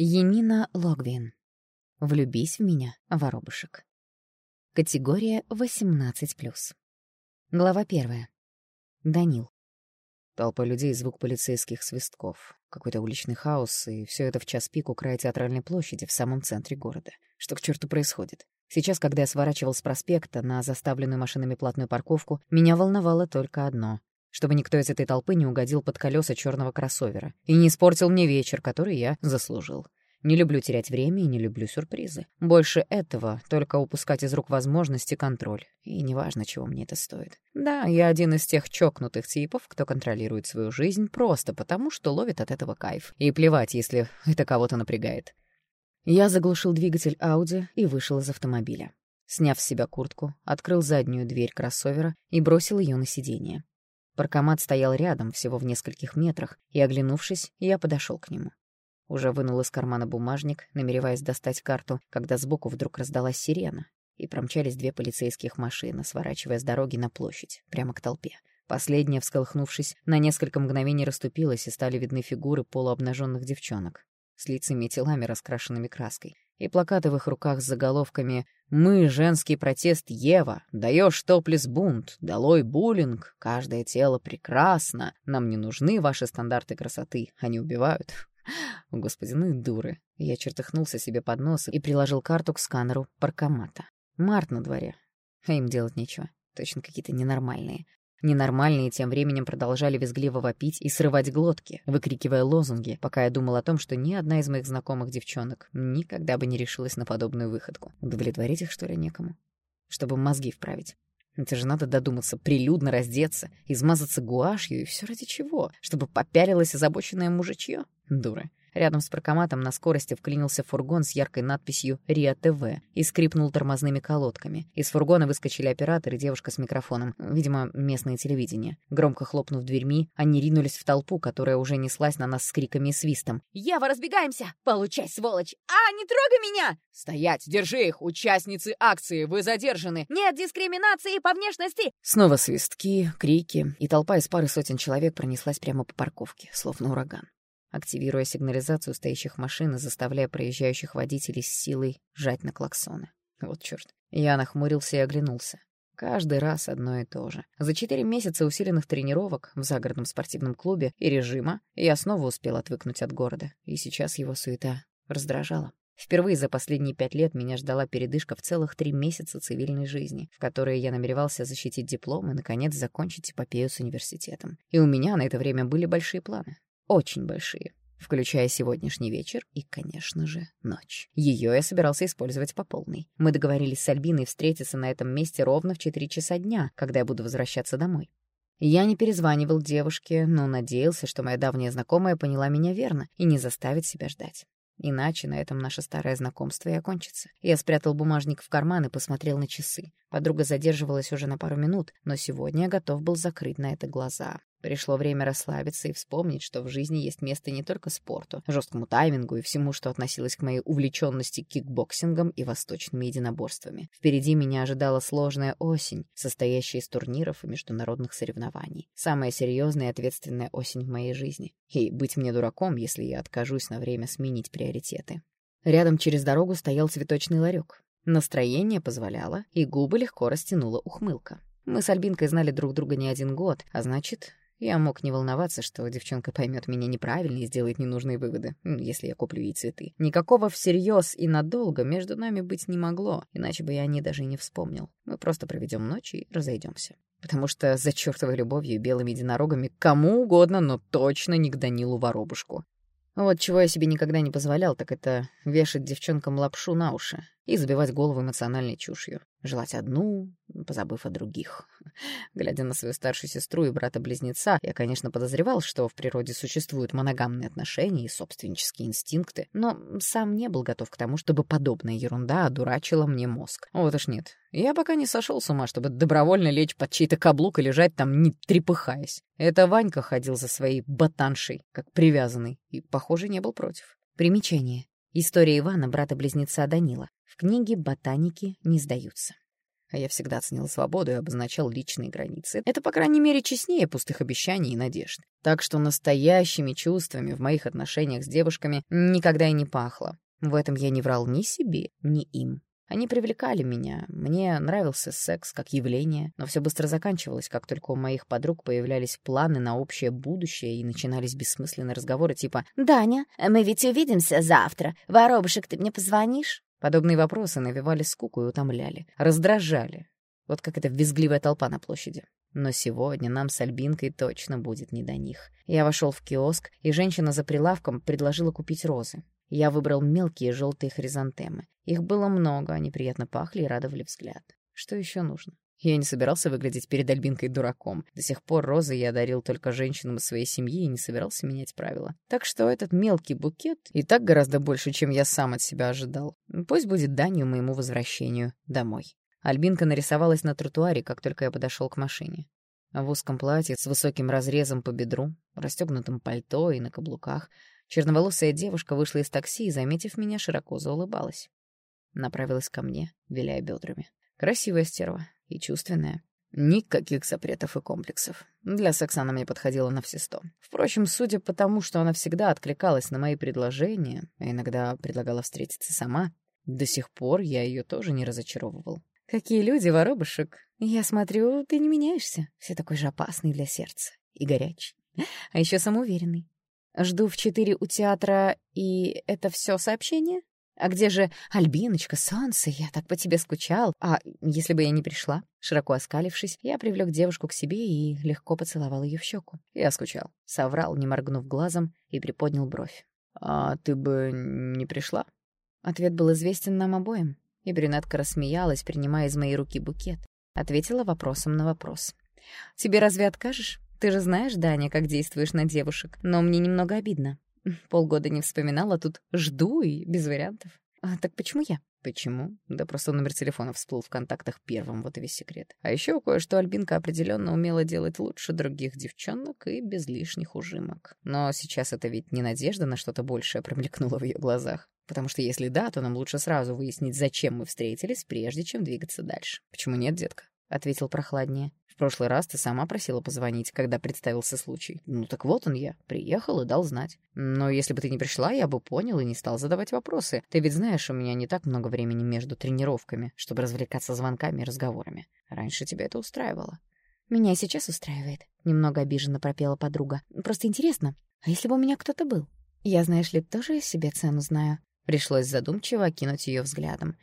Енина Логвин. Влюбись в меня, воробушек. Категория 18+. Глава первая. Данил. Толпа людей, звук полицейских свистков, какой-то уличный хаос, и все это в час пик у края театральной площади в самом центре города. Что к черту происходит? Сейчас, когда я сворачивал с проспекта на заставленную машинами платную парковку, меня волновало только одно — чтобы никто из этой толпы не угодил под колеса черного кроссовера и не испортил мне вечер, который я заслужил. Не люблю терять время и не люблю сюрпризы. Больше этого только упускать из рук возможности контроль. И неважно, чего мне это стоит. Да, я один из тех чокнутых типов, кто контролирует свою жизнь просто потому, что ловит от этого кайф. И плевать, если это кого-то напрягает. Я заглушил двигатель Ауди и вышел из автомобиля. Сняв с себя куртку, открыл заднюю дверь кроссовера и бросил ее на сиденье. Паркомат стоял рядом, всего в нескольких метрах, и, оглянувшись, я подошел к нему. Уже вынул из кармана бумажник, намереваясь достать карту, когда сбоку вдруг раздалась сирена, и промчались две полицейских машины, сворачивая с дороги на площадь, прямо к толпе. Последняя, всколыхнувшись, на несколько мгновений расступилась, и стали видны фигуры полуобнаженных девчонок с лицами и телами, раскрашенными краской, и плакаты в их руках с заголовками «Мы, женский протест Ева, даешь топлес бунт, долой буллинг, каждое тело прекрасно, нам не нужны ваши стандарты красоты, они убивают». Господи, ну и дуры. Я чертыхнулся себе под нос и приложил карту к сканеру паркомата. Март на дворе. А им делать нечего. Точно какие-то ненормальные. Ненормальные тем временем продолжали визгливо вопить и срывать глотки, выкрикивая лозунги, пока я думал о том, что ни одна из моих знакомых девчонок никогда бы не решилась на подобную выходку. Удовлетворить их, что ли, некому? Чтобы мозги вправить. Это же надо додуматься, прилюдно раздеться, измазаться гуашью, и все ради чего? Чтобы попялилось озабоченное мужичье? Дуры. Рядом с паркоматом на скорости вклинился фургон с яркой надписью «РИА ТВ» и скрипнул тормозными колодками. Из фургона выскочили оператор и девушка с микрофоном, видимо, местное телевидение. Громко хлопнув дверьми, они ринулись в толпу, которая уже неслась на нас с криками и свистом. «Ева, разбегаемся! Получай, сволочь! А, не трогай меня!» «Стоять! Держи их! Участницы акции! Вы задержаны!» «Нет дискриминации по внешности!» Снова свистки, крики, и толпа из пары сотен человек пронеслась прямо по парковке, словно ураган активируя сигнализацию стоящих машин и заставляя проезжающих водителей с силой жать на клаксоны. Вот чёрт. Я нахмурился и оглянулся. Каждый раз одно и то же. За четыре месяца усиленных тренировок в загородном спортивном клубе и режима я снова успел отвыкнуть от города, и сейчас его суета раздражала. Впервые за последние пять лет меня ждала передышка в целых три месяца цивильной жизни, в которой я намеревался защитить диплом и, наконец, закончить эпопею с университетом. И у меня на это время были большие планы. Очень большие. Включая сегодняшний вечер и, конечно же, ночь. Ее я собирался использовать по полной. Мы договорились с Альбиной встретиться на этом месте ровно в 4 часа дня, когда я буду возвращаться домой. Я не перезванивал девушке, но надеялся, что моя давняя знакомая поняла меня верно и не заставит себя ждать. Иначе на этом наше старое знакомство и окончится. Я спрятал бумажник в карман и посмотрел на часы. Подруга задерживалась уже на пару минут, но сегодня я готов был закрыть на это глаза. Пришло время расслабиться и вспомнить, что в жизни есть место не только спорту, жесткому таймингу и всему, что относилось к моей увлеченности кикбоксингом и восточными единоборствами. Впереди меня ожидала сложная осень, состоящая из турниров и международных соревнований. Самая серьезная и ответственная осень в моей жизни. И быть мне дураком, если я откажусь на время сменить приоритеты. Рядом через дорогу стоял цветочный ларек. Настроение позволяло, и губы легко растянула ухмылка. Мы с Альбинкой знали друг друга не один год, а значит, я мог не волноваться, что девчонка поймет меня неправильно и сделает ненужные выводы, если я куплю ей цветы. Никакого всерьез и надолго между нами быть не могло, иначе бы я о ней даже и не вспомнил. Мы просто проведем ночь и разойдемся. Потому что за чертовой любовью и белыми единорогами кому угодно, но точно не к Данилу Воробушку. Вот чего я себе никогда не позволял, так это вешать девчонкам лапшу на уши и забивать голову эмоциональной чушью. Желать одну, позабыв о других. Глядя на свою старшую сестру и брата-близнеца, я, конечно, подозревал, что в природе существуют моногамные отношения и собственнические инстинкты, но сам не был готов к тому, чтобы подобная ерунда одурачила мне мозг. Вот уж нет. Я пока не сошел с ума, чтобы добровольно лечь под чей-то каблук и лежать там, не трепыхаясь. Это Ванька ходил за своей ботаншей, как привязанный, и, похоже, не был против. Примечание. История Ивана, брата-близнеца Данила. В книге «Ботаники не сдаются». А я всегда ценил свободу и обозначал личные границы. Это, по крайней мере, честнее пустых обещаний и надежд. Так что настоящими чувствами в моих отношениях с девушками никогда и не пахло. В этом я не врал ни себе, ни им. Они привлекали меня, мне нравился секс как явление, но все быстро заканчивалось, как только у моих подруг появлялись планы на общее будущее и начинались бессмысленные разговоры типа «Даня, мы ведь увидимся завтра. Воробушек, ты мне позвонишь?» Подобные вопросы навевали скуку и утомляли, раздражали. Вот как эта визгливая толпа на площади. Но сегодня нам с Альбинкой точно будет не до них. Я вошел в киоск, и женщина за прилавком предложила купить розы. Я выбрал мелкие желтые хризантемы. Их было много, они приятно пахли и радовали взгляд. Что еще нужно? Я не собирался выглядеть перед Альбинкой дураком. До сих пор розы я дарил только женщинам из своей семьи и не собирался менять правила. Так что этот мелкий букет и так гораздо больше, чем я сам от себя ожидал. Пусть будет данью моему возвращению домой. Альбинка нарисовалась на тротуаре, как только я подошел к машине. В узком платье с высоким разрезом по бедру, расстегнутым пальто и на каблуках — Черноволосая девушка вышла из такси и, заметив меня, широко заулыбалась. Направилась ко мне, виляя бедрами. Красивая стерва и чувственная. Никаких запретов и комплексов. Для секса она мне подходила на все сто. Впрочем, судя по тому, что она всегда откликалась на мои предложения, а иногда предлагала встретиться сама, до сих пор я ее тоже не разочаровывал. «Какие люди, воробушек! Я смотрю, ты не меняешься. Все такой же опасный для сердца и горячий. А еще самоуверенный. Жду в четыре у театра, и это все сообщение? А где же Альбиночка, солнце? Я так по тебе скучал. А если бы я не пришла? Широко оскалившись, я привлек девушку к себе и легко поцеловал ее в щеку. Я скучал. Соврал, не моргнув глазом, и приподнял бровь. «А ты бы не пришла?» Ответ был известен нам обоим, и брюнетка рассмеялась, принимая из моей руки букет. Ответила вопросом на вопрос. «Тебе разве откажешь?» Ты же знаешь, Даня, как действуешь на девушек, но мне немного обидно. Полгода не вспоминала, тут жду и без вариантов. А, так почему я? Почему? Да просто номер телефона всплыл в контактах первым, вот и весь секрет. А еще кое-что Альбинка определенно умела делать лучше других девчонок и без лишних ужимок. Но сейчас это ведь не надежда на что-то большее промелькнула в ее глазах. Потому что если да, то нам лучше сразу выяснить, зачем мы встретились, прежде чем двигаться дальше. Почему нет, детка? — ответил прохладнее прошлый раз ты сама просила позвонить, когда представился случай. Ну так вот он я. Приехал и дал знать. Но если бы ты не пришла, я бы понял и не стал задавать вопросы. Ты ведь знаешь, у меня не так много времени между тренировками, чтобы развлекаться звонками и разговорами. Раньше тебя это устраивало. Меня сейчас устраивает. Немного обиженно пропела подруга. Просто интересно, а если бы у меня кто-то был? Я, знаешь ли, тоже себе цену знаю. Пришлось задумчиво окинуть ее взглядом.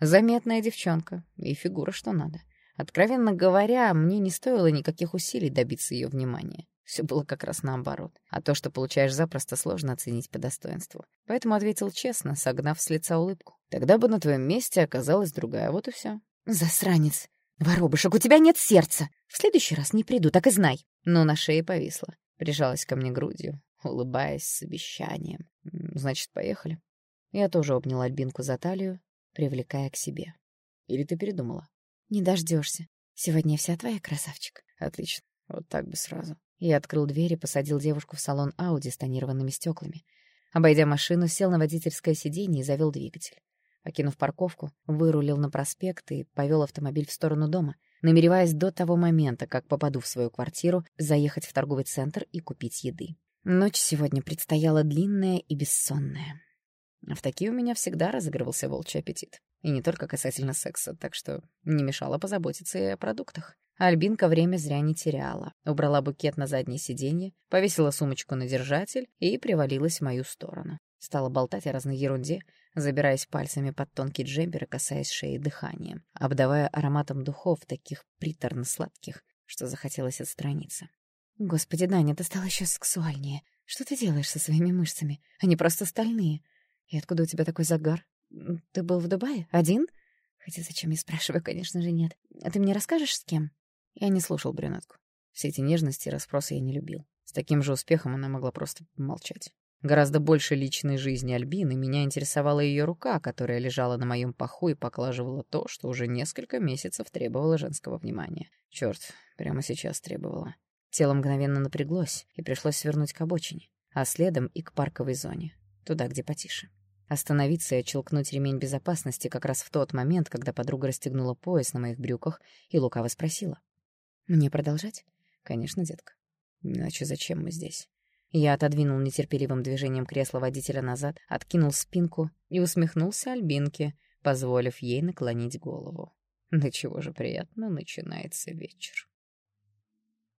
Заметная девчонка и фигура что надо. Откровенно говоря, мне не стоило никаких усилий добиться ее внимания. Все было как раз наоборот. А то, что получаешь запросто, сложно оценить по достоинству. Поэтому ответил честно, согнав с лица улыбку. Тогда бы на твоем месте оказалась другая, вот и все. «Засранец! Воробушек, у тебя нет сердца! В следующий раз не приду, так и знай!» Но на шее повисла. Прижалась ко мне грудью, улыбаясь с обещанием. «Значит, поехали?» Я тоже обнял Альбинку за талию, привлекая к себе. «Или ты передумала?» Не дождешься. Сегодня вся твоя красавчик. Отлично. Вот так бы сразу. Я открыл дверь и посадил девушку в салон Ауди с тонированными стеклами. Обойдя машину, сел на водительское сиденье и завел двигатель. Окинув парковку, вырулил на проспект и повел автомобиль в сторону дома, намереваясь до того момента, как попаду в свою квартиру, заехать в торговый центр и купить еды. Ночь сегодня предстояла длинная и бессонная. А в такие у меня всегда разыгрывался волчий аппетит. И не только касательно секса, так что не мешало позаботиться и о продуктах. Альбинка время зря не теряла. Убрала букет на заднее сиденье, повесила сумочку на держатель и привалилась в мою сторону. Стала болтать о разной ерунде, забираясь пальцами под тонкий джемпер и касаясь шеи дыханием, обдавая ароматом духов, таких приторно-сладких, что захотелось отстраниться. «Господи, Даня, ты стала еще сексуальнее. Что ты делаешь со своими мышцами? Они просто стальные. И откуда у тебя такой загар? Ты был в Дубае? Один? Хотя зачем я спрашиваю, конечно же, нет. А ты мне расскажешь, с кем? Я не слушал брюнетку. Все эти нежности и расспросы я не любил. С таким же успехом она могла просто молчать. Гораздо больше личной жизни Альбины меня интересовала ее рука, которая лежала на моем паху и поклаживала то, что уже несколько месяцев требовало женского внимания. Черт, прямо сейчас требовало. Тело мгновенно напряглось, и пришлось свернуть к обочине, а следом и к парковой зоне, туда, где потише. Остановиться и отщелкнуть ремень безопасности как раз в тот момент, когда подруга расстегнула пояс на моих брюках и лукаво спросила. «Мне продолжать?» «Конечно, детка. Иначе зачем мы здесь?» Я отодвинул нетерпеливым движением кресла водителя назад, откинул спинку и усмехнулся Альбинке, позволив ей наклонить голову. Да чего же приятно начинается вечер.